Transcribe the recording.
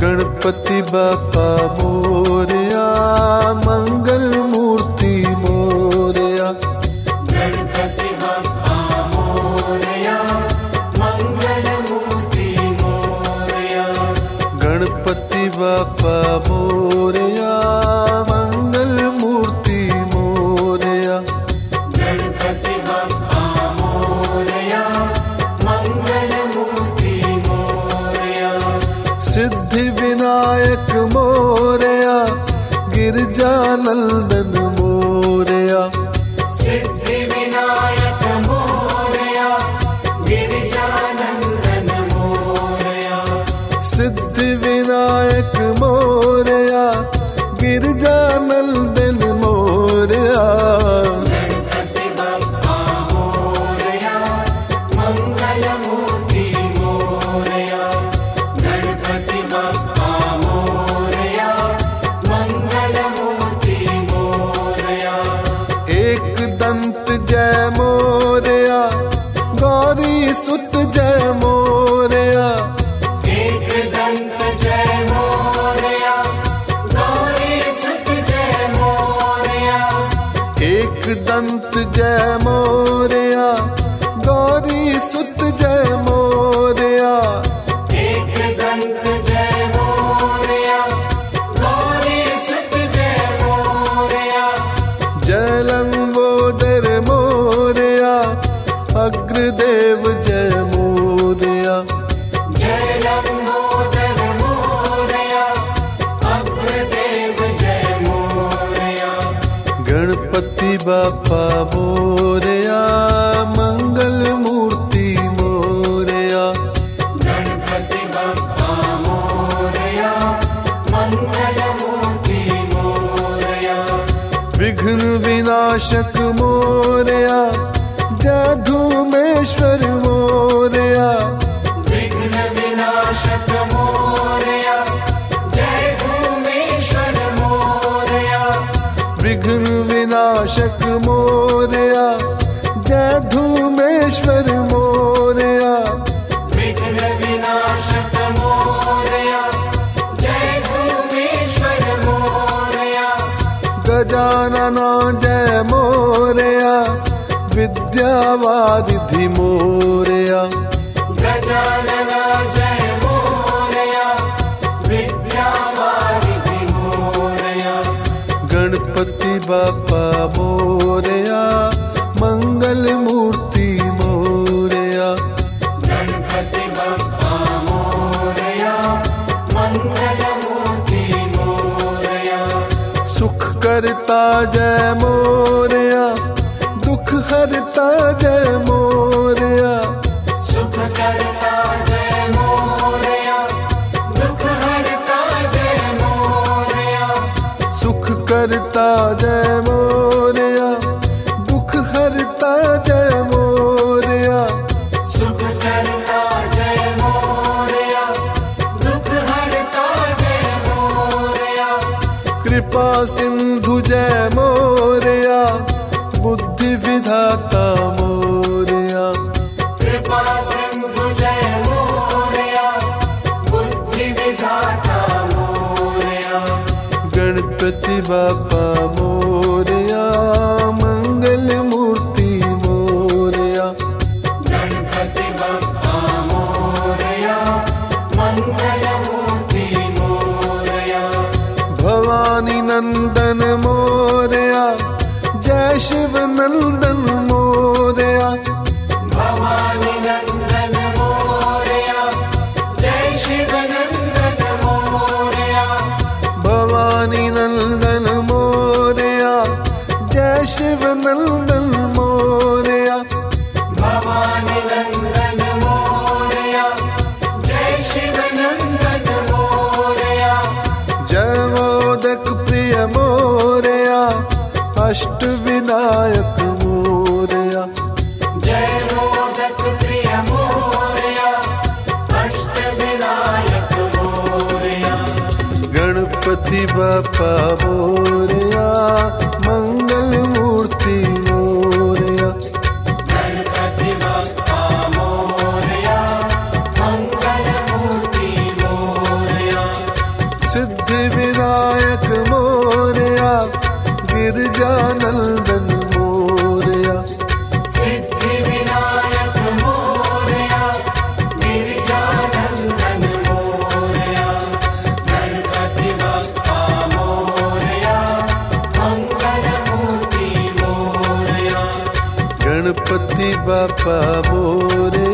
गणपति बापा मोरिया मंगल गिरजानंदन मोरया। सिद्धि विनायक मोरया गिरिजानंदन मोरया। सिद्धि दंत जय मोरया अग्रदेव जय मोरया। जय लंबोदर मोरया अग्रदेव जय मोरया। गणपति बापा मोरया मंगल मूर्ति मोरया। गणपति बप्पा मोरया मंगल मूर्ति मोरया। विघ्न विनाशक मोरया मोरया, जय धूमेश्वर मोरया। जय धूमेश्वर मोरया गजानना जय मोरया विद्यावारिधि मोरया गजानना जय मोरया, विद्यावारिधि मोरया। गणपति बापा करता जय मोरिया दुख हरता जय मोरिया। सुख करता जय मोरिया दुख हरता जय मोरिया। कृपा सिंधु जय मोरिया बुद्धि विधाता मोरया गणपति अष्ट विनायक मोरया। जय मोदक प्रिय मोरया। अष्ट विनायक मोरया। गणपति बापा मोरया। मूर्ति मोरया गणपति बापा मोरया